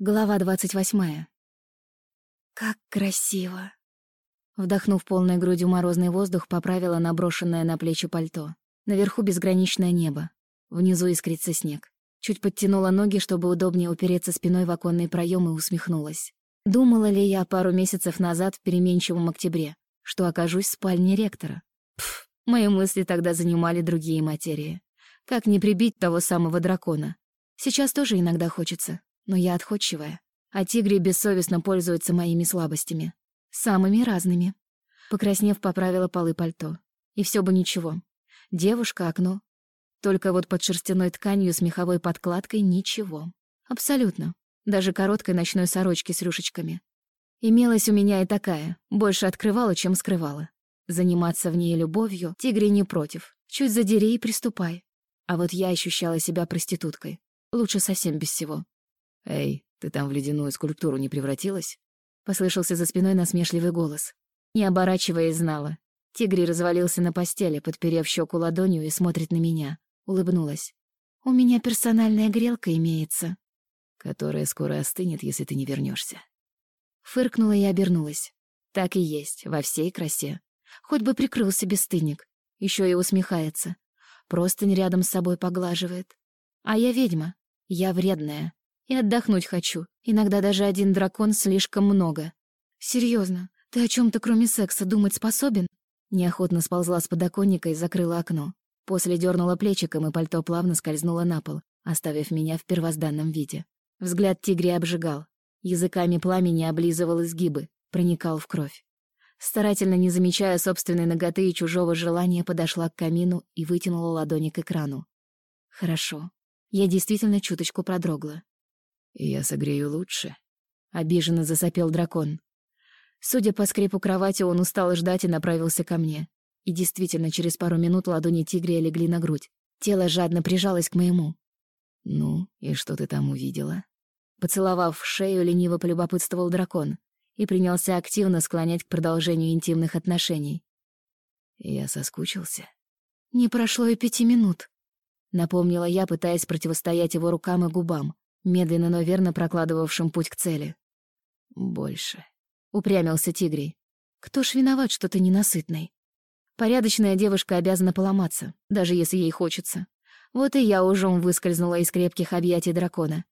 Глава двадцать восьмая. Как красиво. Вдохнув полной грудью морозный воздух, поправила наброшенное на плечи пальто. Наверху безграничное небо. Внизу искрится снег. Чуть подтянула ноги, чтобы удобнее упереться спиной в оконный проем и усмехнулась. Думала ли я пару месяцев назад в переменчивом октябре, что окажусь в спальне ректора? Пф, мои мысли тогда занимали другие материи. Как не прибить того самого дракона? Сейчас тоже иногда хочется, но я отходчивая. А тигри бессовестно пользуются моими слабостями. Самыми разными. Покраснев, поправила полы пальто. И все бы ничего. Девушка, окно. Только вот под шерстяной тканью с меховой подкладкой ничего. Абсолютно. Даже короткой ночной сорочки с рюшечками. Имелась у меня и такая. Больше открывала, чем скрывала. Заниматься в ней любовью тигри не против. Чуть задери и приступай. А вот я ощущала себя проституткой. Лучше совсем без всего. «Эй, ты там в ледяную скульптуру не превратилась?» Послышался за спиной насмешливый голос. Не оборачиваясь, знала. Тигри развалился на постели, подперев щеку ладонью и смотрит на меня. Улыбнулась. «У меня персональная грелка имеется». «Которая скоро остынет, если ты не вернешься. Фыркнула и обернулась. Так и есть, во всей красе. Хоть бы прикрылся бесстыдник. Еще и усмехается. Простынь рядом с собой поглаживает. А я ведьма. Я вредная. И отдохнуть хочу. Иногда даже один дракон слишком много. Серьезно, ты о чем то кроме секса думать способен? Неохотно сползла с подоконника и закрыла окно. После дернула плечиком, и пальто плавно скользнуло на пол, оставив меня в первозданном виде. Взгляд тигри обжигал. Языками пламени облизывал изгибы, проникал в кровь. Старательно не замечая собственной ноготы и чужого желания, подошла к камину и вытянула ладони к экрану. Хорошо. Я действительно чуточку продрогла. «Я согрею лучше», — обиженно засопел дракон. Судя по скрипу кровати, он устал ждать и направился ко мне. И действительно, через пару минут ладони тигря легли на грудь. Тело жадно прижалось к моему. «Ну, и что ты там увидела?» Поцеловав шею, лениво полюбопытствовал дракон и принялся активно склонять к продолжению интимных отношений. Я соскучился. «Не прошло и пяти минут», — напомнила я, пытаясь противостоять его рукам и губам, медленно, но верно прокладывавшим путь к цели. «Больше», — упрямился Тигрий. «Кто ж виноват, что ты ненасытный? Порядочная девушка обязана поломаться, даже если ей хочется. Вот и я ужом выскользнула из крепких объятий дракона.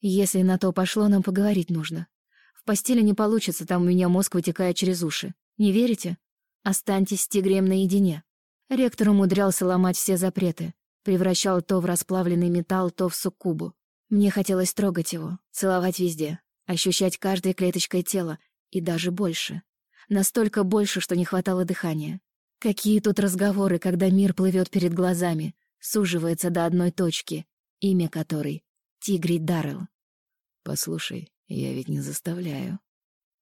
Если на то пошло, нам поговорить нужно. В постели не получится, там у меня мозг вытекает через уши. Не верите? Останьтесь с тигрем наедине. Ректор умудрялся ломать все запреты. Превращал то в расплавленный металл, то в суккубу. Мне хотелось трогать его, целовать везде, ощущать каждой клеточкой тела, и даже больше. Настолько больше, что не хватало дыхания. Какие тут разговоры, когда мир плывет перед глазами, суживается до одной точки, имя которой — Тигри Даррелл. «Послушай, я ведь не заставляю».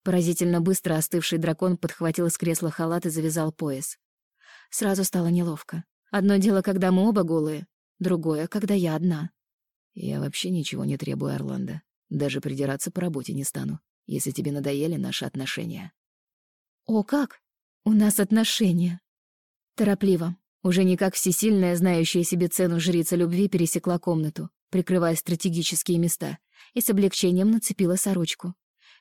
Поразительно быстро остывший дракон подхватил с кресла халат и завязал пояс. Сразу стало неловко. Одно дело, когда мы оба голые, другое, когда я одна. Я вообще ничего не требую, Орландо. Даже придираться по работе не стану, если тебе надоели наши отношения. О, как? У нас отношения. Торопливо, уже не как всесильная, знающая себе цену жрица любви, пересекла комнату, прикрывая стратегические места, и с облегчением нацепила сорочку.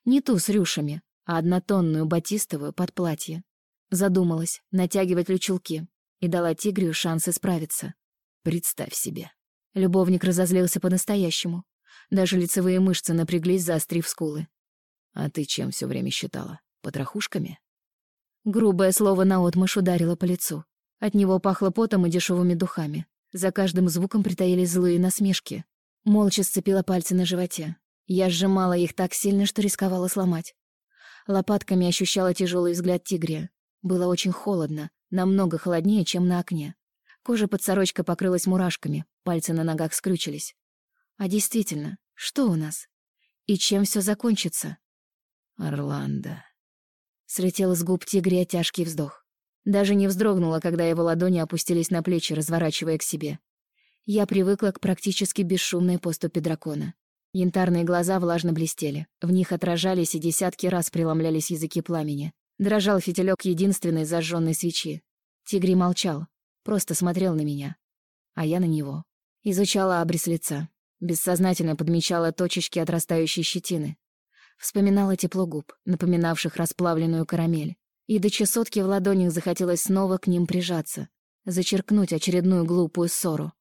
Не ту с рюшами, а однотонную батистовую под платье. Задумалась, натягивать лючулки, и дала тигрю шанс исправиться. Представь себе. Любовник разозлился по-настоящему. Даже лицевые мышцы напряглись, заострив скулы. «А ты чем все время считала? Потрохушками?» Грубое слово наотмашь ударило по лицу. От него пахло потом и дешевыми духами. За каждым звуком притаились злые насмешки. Молча сцепила пальцы на животе. Я сжимала их так сильно, что рисковала сломать. Лопатками ощущала тяжелый взгляд тигря. Было очень холодно, намного холоднее, чем на окне. Кожа под сорочкой покрылась мурашками, пальцы на ногах скрючились. А действительно, что у нас? И чем все закончится? Орландо. Слетел с губ тигря тяжкий вздох. Даже не вздрогнула, когда его ладони опустились на плечи, разворачивая к себе. Я привыкла к практически бесшумной поступе дракона. Янтарные глаза влажно блестели. В них отражались и десятки раз преломлялись языки пламени. Дрожал фитилек единственной зажженной свечи. Тигри молчал, Просто смотрел на меня. А я на него. Изучала абрис лица. Бессознательно подмечала точечки отрастающей щетины. Вспоминала тепло губ, напоминавших расплавленную карамель. И до чесотки в ладонях захотелось снова к ним прижаться, зачеркнуть очередную глупую ссору.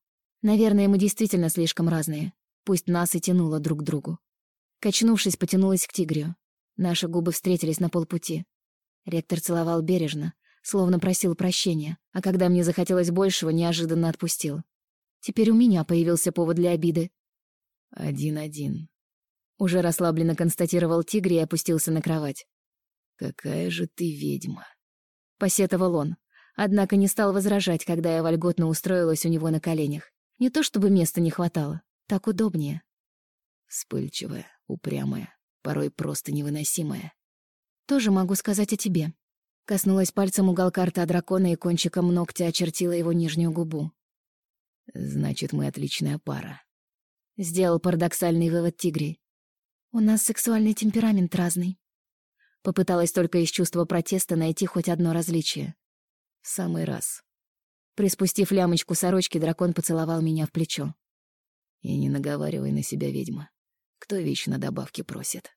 Наверное, мы действительно слишком разные. Пусть нас и тянуло друг к другу. Качнувшись, потянулась к тигрию. Наши губы встретились на полпути. Ректор целовал бережно, словно просил прощения, а когда мне захотелось большего, неожиданно отпустил. Теперь у меня появился повод для обиды. «Один-один», — уже расслабленно констатировал тигр и опустился на кровать. «Какая же ты ведьма!» — посетовал он, однако не стал возражать, когда я вольготно устроилась у него на коленях. Не то чтобы места не хватало, так удобнее. Вспыльчивая, упрямая, порой просто невыносимая. Тоже могу сказать о тебе. Коснулась пальцем уголка рта дракона и кончиком ногтя очертила его нижнюю губу. Значит, мы отличная пара. Сделал парадоксальный вывод Тигри. У нас сексуальный темперамент разный. Попыталась только из чувства протеста найти хоть одно различие. В самый раз. Приспустив лямочку сорочки, дракон поцеловал меня в плечо. И не наговаривай на себя, ведьма. Кто вечно добавки просит?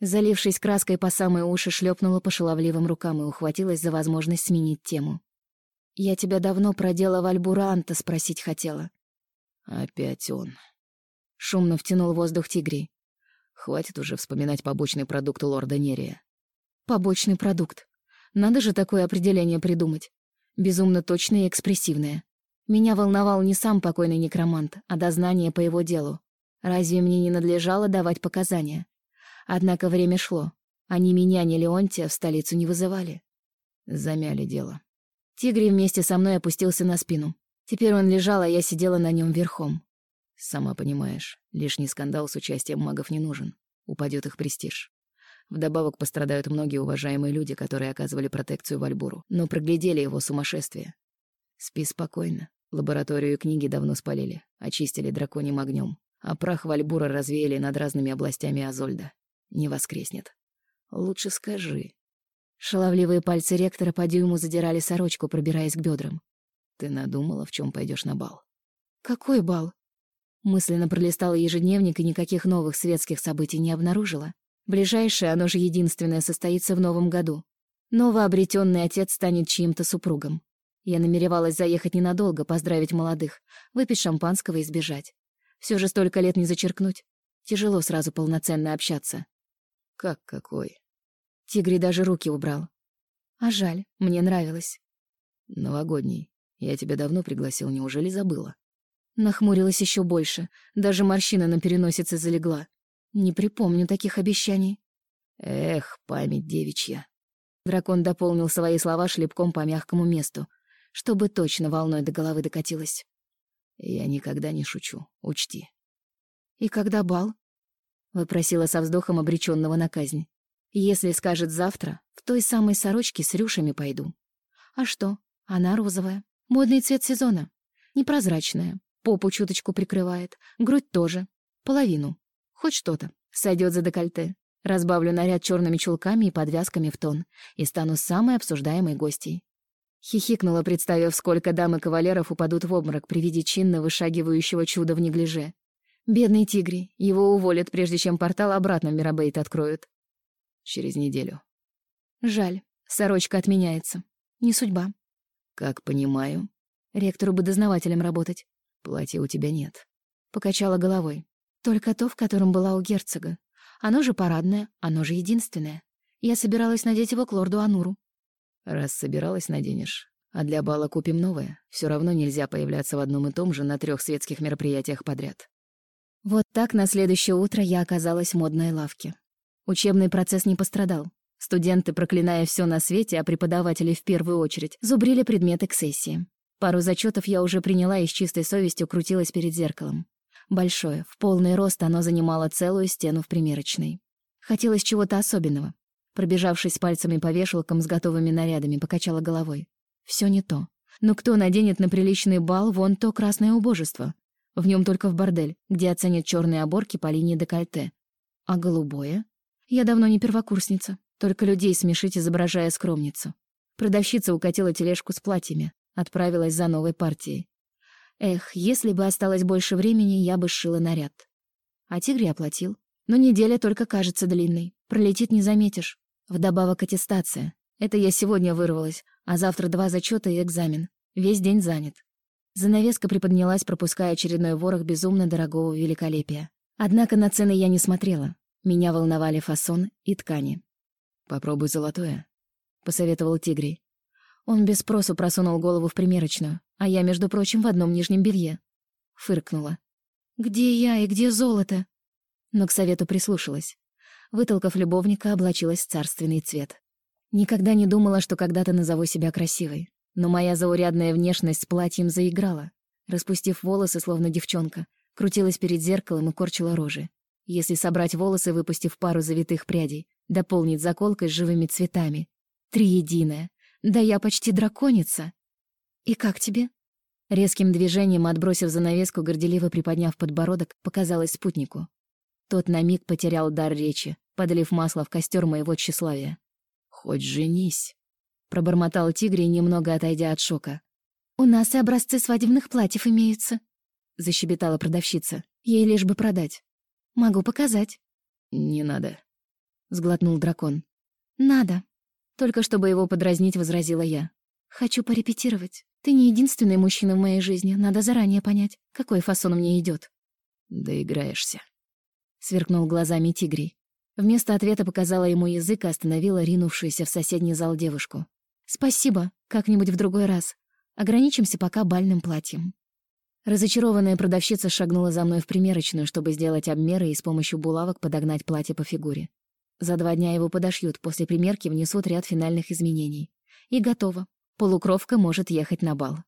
Залившись краской по самые уши, шлепнула по шаловливым рукам и ухватилась за возможность сменить тему. «Я тебя давно про дело Вальбуранта спросить хотела». «Опять он», Шумно втянул воздух тигрей. Хватит уже вспоминать побочный продукт лорда Нерия. Побочный продукт. Надо же такое определение придумать. Безумно точное и экспрессивное. Меня волновал не сам покойный некромант, а дознание по его делу. Разве мне не надлежало давать показания? Однако время шло. Они меня, ни Леонтия, в столицу не вызывали. Замяли дело. Тигрий вместе со мной опустился на спину. Теперь он лежал, а я сидела на нем верхом. Сама понимаешь, лишний скандал с участием магов не нужен. Упадет их престиж. Вдобавок пострадают многие уважаемые люди, которые оказывали протекцию Вальбуру, но проглядели его сумасшествие. Спи спокойно. Лабораторию и книги давно спалили, очистили драконьим огнем, а прах Вальбура развеяли над разными областями Азольда. Не воскреснет. Лучше скажи. Шаловливые пальцы ректора по дюйму задирали сорочку, пробираясь к бедрам. Ты надумала, в чем пойдешь на бал? Какой бал? Мысленно пролистала ежедневник и никаких новых светских событий не обнаружила. Ближайшее, оно же единственное, состоится в новом году. Новообретенный отец станет чьим-то супругом. Я намеревалась заехать ненадолго, поздравить молодых, выпить шампанского и сбежать. Все же столько лет не зачеркнуть. Тяжело сразу полноценно общаться. Как какой? Тигри даже руки убрал. А жаль, мне нравилось. Новогодний. Я тебя давно пригласил, неужели забыла? Нахмурилась еще больше, даже морщина на переносице залегла. Не припомню таких обещаний. Эх, память девичья. Дракон дополнил свои слова шлепком по мягкому месту, чтобы точно волной до головы докатилась. Я никогда не шучу, учти. «И когда бал?» — выпросила со вздохом обреченного на казнь. «Если скажет завтра, в той самой сорочке с рюшами пойду». «А что? Она розовая. Модный цвет сезона. Непрозрачная. Попу чуточку прикрывает, грудь тоже. Половину. Хоть что-то. Сойдет за декольте. Разбавлю наряд черными чулками и подвязками в тон. И стану самой обсуждаемой гостьей. Хихикнула, представив, сколько дам и кавалеров упадут в обморок при виде чинно вышагивающего чуда в неглиже. Бедный тигри. Его уволят, прежде чем портал обратно в Мирабейт откроют. Через неделю. Жаль. Сорочка отменяется. Не судьба. Как понимаю. Ректору бы дознавателем работать. Платья у тебя нет. Покачала головой. Только то, в котором была у герцога. Оно же парадное, оно же единственное. Я собиралась надеть его к лорду Ануру. Раз собиралась, наденешь. А для бала купим новое. Все равно нельзя появляться в одном и том же на трех светских мероприятиях подряд. Вот так на следующее утро я оказалась в модной лавке. Учебный процесс не пострадал. Студенты, проклиная все на свете, а преподаватели в первую очередь, зубрили предметы к сессии. Пару зачетов я уже приняла и с чистой совестью крутилась перед зеркалом. Большое, в полный рост оно занимало целую стену в примерочной. Хотелось чего-то особенного. Пробежавшись пальцами по вешалкам с готовыми нарядами, покачала головой. Все не то. Но кто наденет на приличный бал вон то красное убожество? В нем только в бордель, где оценят черные оборки по линии декольте. А голубое? Я давно не первокурсница, только людей смешить, изображая скромницу. Продавщица укатила тележку с платьями, Отправилась за новой партией. Эх, если бы осталось больше времени, я бы сшила наряд. А тигре оплатил. Но неделя только кажется длинной. Пролетит не заметишь. Вдобавок аттестация. Это я сегодня вырвалась, а завтра два зачета и экзамен. Весь день занят. Занавеска приподнялась, пропуская очередной ворох безумно дорогого великолепия. Однако на цены я не смотрела. Меня волновали фасон и ткани. «Попробуй золотое», — посоветовал Тигрий. Он без спросу просунул голову в примерочную, а я, между прочим, в одном нижнем белье. Фыркнула. «Где я и где золото?» Но к совету прислушалась. Вытолкав любовника, облачилась в царственный цвет. Никогда не думала, что когда-то назову себя красивой. Но моя заурядная внешность с платьем заиграла. Распустив волосы, словно девчонка, крутилась перед зеркалом и корчила рожи. Если собрать волосы, выпустив пару завитых прядей, дополнить заколкой с живыми цветами. Триединое. Да я почти драконица. И как тебе? Резким движением, отбросив занавеску, горделиво приподняв подбородок, показалась спутнику. Тот на миг потерял дар речи, подлив масло в костер моего тщеславия. «Хоть женись», — пробормотал тигрий, немного отойдя от шока. «У нас и образцы свадебных платьев имеются», — защебетала продавщица. «Ей лишь бы продать. Могу показать». «Не надо», — сглотнул дракон. «Надо». Только чтобы его подразнить, возразила я. «Хочу порепетировать. Ты не единственный мужчина в моей жизни. Надо заранее понять, какой фасон мне идет. «Доиграешься», — сверкнул глазами тигрий. Вместо ответа показала ему язык и остановила ринувшуюся в соседний зал девушку. «Спасибо, как-нибудь в другой раз. Ограничимся пока бальным платьем». Разочарованная продавщица шагнула за мной в примерочную, чтобы сделать обмеры и с помощью булавок подогнать платье по фигуре. За два дня его подошьют, после примерки внесут ряд финальных изменений. И готово. Полукровка может ехать на бал.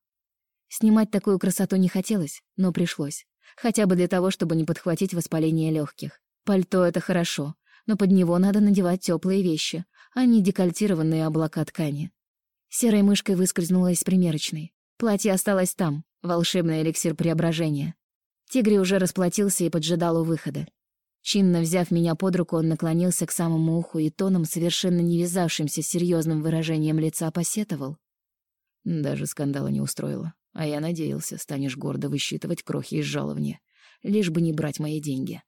Снимать такую красоту не хотелось, но пришлось. Хотя бы для того, чтобы не подхватить воспаление легких. Пальто — это хорошо, но под него надо надевать теплые вещи, а не декольтированные облака ткани. Серой мышкой выскользнула из примерочной. Платье осталось там, волшебный эликсир преображения. Тигри уже расплатился и поджидал у выхода. Чинно взяв меня под руку, он наклонился к самому уху и тоном, совершенно не вязавшимся с серьезным выражением лица, посетовал. Даже скандала не устроила. А я надеялся, станешь гордо высчитывать крохи из жалования, лишь бы не брать мои деньги.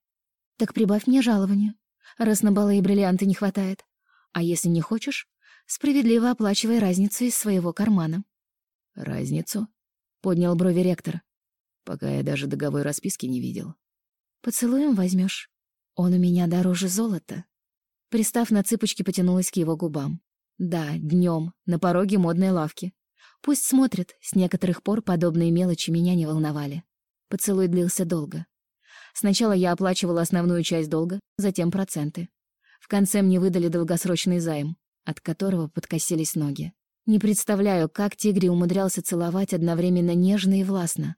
Так прибавь мне жалование, раз на балы и бриллианты не хватает. А если не хочешь, справедливо оплачивай разницу из своего кармана. Разницу? Поднял брови ректор. Пока я даже договор расписки не видел. Поцелуем возьмешь. Он у меня дороже золота. Пристав на цыпочки, потянулась к его губам. Да, днем на пороге модной лавки. Пусть смотрит, с некоторых пор подобные мелочи меня не волновали. Поцелуй длился долго. Сначала я оплачивала основную часть долга, затем проценты. В конце мне выдали долгосрочный займ, от которого подкосились ноги. Не представляю, как Тигри умудрялся целовать одновременно нежно и властно.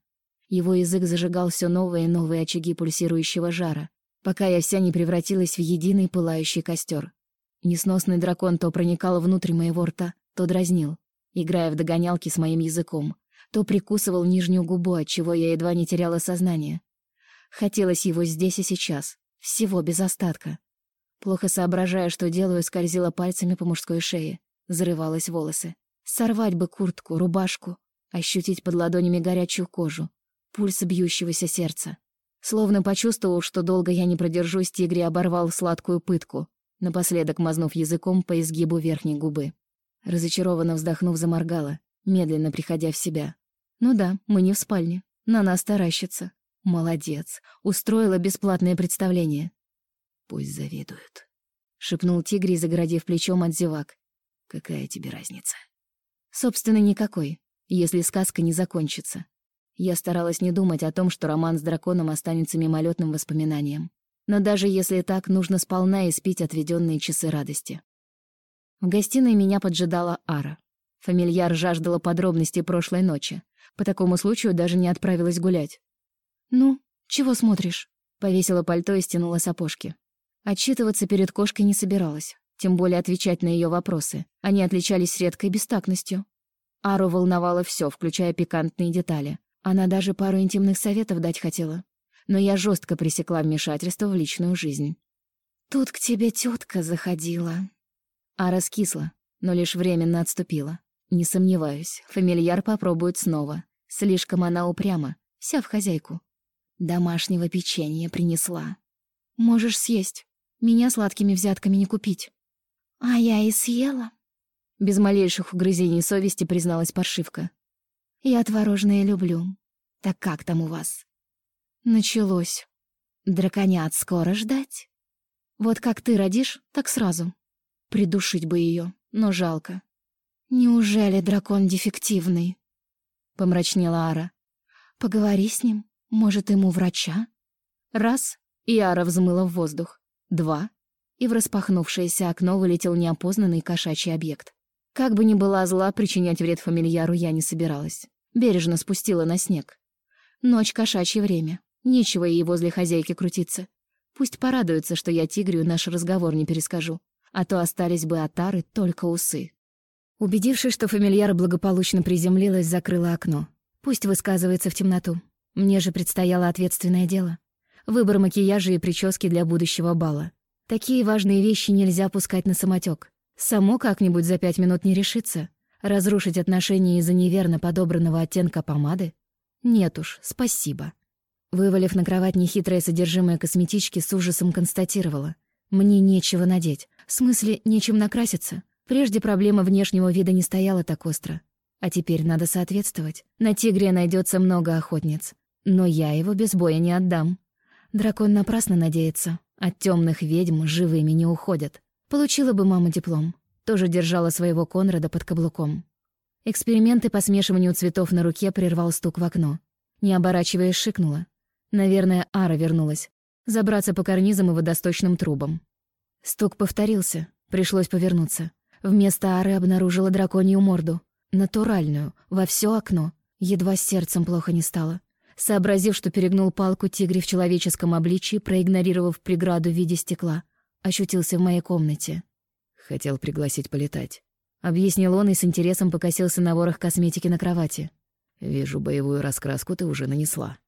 Его язык зажигал все новые и новые очаги пульсирующего жара, пока я вся не превратилась в единый пылающий костер. Несносный дракон то проникал внутрь моего рта, то дразнил, играя в догонялки с моим языком, то прикусывал нижнюю губу, от чего я едва не теряла сознание. Хотелось его здесь и сейчас, всего без остатка. Плохо соображая, что делаю, скользила пальцами по мужской шее, зарывалась волосы. Сорвать бы куртку, рубашку, ощутить под ладонями горячую кожу, пульс бьющегося сердца. Словно почувствовав, что долго я не продержусь, тигри оборвал сладкую пытку, напоследок мазнув языком по изгибу верхней губы. Разочарованно вздохнув, заморгала, медленно приходя в себя. «Ну да, мы не в спальне. На нас таращится. Молодец. Устроила бесплатное представление». «Пусть завидуют», — шепнул тигри, загородив плечом от зевак. «Какая тебе разница?» «Собственно, никакой, если сказка не закончится. Я старалась не думать о том, что роман с драконом останется мимолетным воспоминанием. Но даже если так, нужно сполна испить отведенные часы радости. В гостиной меня поджидала Ара. Фамильяр жаждала подробностей прошлой ночи. По такому случаю даже не отправилась гулять. «Ну, чего смотришь?» Повесила пальто и стянула сапожки. Отчитываться перед кошкой не собиралась, тем более отвечать на ее вопросы. Они отличались редкой бестактностью. Ару волновало все, включая пикантные детали. Она даже пару интимных советов дать хотела. Но я жестко пресекла вмешательство в личную жизнь. «Тут к тебе тетка заходила». А раскисла, но лишь временно отступила. Не сомневаюсь, фамильяр попробует снова. Слишком она упряма, вся в хозяйку. Домашнего печенья принесла. Можешь съесть. Меня сладкими взятками не купить. А я и съела. Без малейших угрызений совести призналась паршивка. Я творожное люблю. Так как там у вас? Началось. Драконят скоро ждать? Вот как ты родишь, так сразу. Придушить бы ее, но жалко. Неужели дракон дефективный? Помрачнела Ара. Поговори с ним. Может, ему врача? Раз, и Ара взмыла в воздух. Два, и в распахнувшееся окно вылетел неопознанный кошачий объект. Как бы ни была зла, причинять вред фамильяру я не собиралась. Бережно спустила на снег. Ночь кошачье время. Нечего ей возле хозяйки крутиться. Пусть порадуется, что я тигрю наш разговор не перескажу. А то остались бы от Ары только усы. Убедившись, что фамильяр благополучно приземлилась, закрыла окно. Пусть высказывается в темноту. Мне же предстояло ответственное дело. Выбор макияжа и прически для будущего бала. Такие важные вещи нельзя пускать на самотек. Само как-нибудь за пять минут не решится. Разрушить отношения из-за неверно подобранного оттенка помады? Нет уж, спасибо. Вывалив на кровать нехитрое содержимое косметички, с ужасом констатировала. Мне нечего надеть. В смысле, нечем накраситься. Прежде проблема внешнего вида не стояла так остро. А теперь надо соответствовать. На тигре найдется много охотниц. Но я его без боя не отдам. Дракон напрасно надеется. От темных ведьм живыми не уходят. Получила бы мама диплом. Тоже держала своего Конрада под каблуком. Эксперименты по смешиванию цветов на руке прервал стук в окно. Не оборачиваясь, шикнула. Наверное, Ара вернулась. Забраться по карнизам и водосточным трубам. Стук повторился. Пришлось повернуться. Вместо Ары обнаружила драконью морду. Натуральную, во все окно. Едва сердцем плохо не стало. Сообразив, что перегнул палку тигре в человеческом обличии, проигнорировав преграду в виде стекла, ощутился в моей комнате. Хотел пригласить полетать. Объяснил он и с интересом покосился на ворох косметики на кровати. «Вижу, боевую раскраску ты уже нанесла».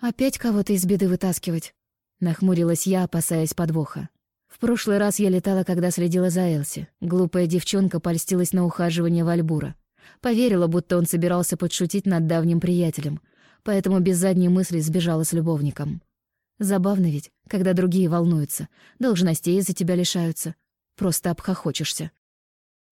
«Опять кого-то из беды вытаскивать?» Нахмурилась я, опасаясь подвоха. В прошлый раз я летала, когда следила за Элси. Глупая девчонка польстилась на ухаживание Вальбура. Поверила, будто он собирался подшутить над давним приятелем, поэтому без задней мысли сбежала с любовником. Забавно ведь, когда другие волнуются, должностей из-за тебя лишаются. Просто обхохочешься.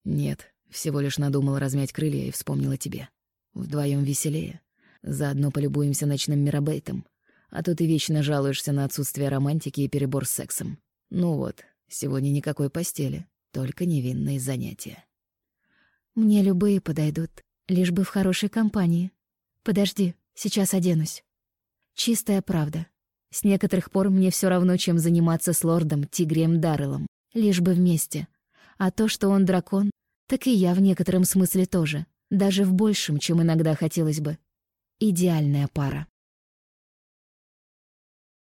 Нет, всего лишь надумала размять крылья и вспомнила тебе. Вдвоем веселее. Заодно полюбуемся ночным мирабейтом. А то ты вечно жалуешься на отсутствие романтики и перебор с сексом. Ну вот, сегодня никакой постели, только невинные занятия. Мне любые подойдут, лишь бы в хорошей компании. Подожди, сейчас оденусь. Чистая правда. С некоторых пор мне все равно, чем заниматься с лордом Тигрием Дарреллом, лишь бы вместе. А то, что он дракон, так и я в некотором смысле тоже, даже в большем, чем иногда хотелось бы. Идеальная пара.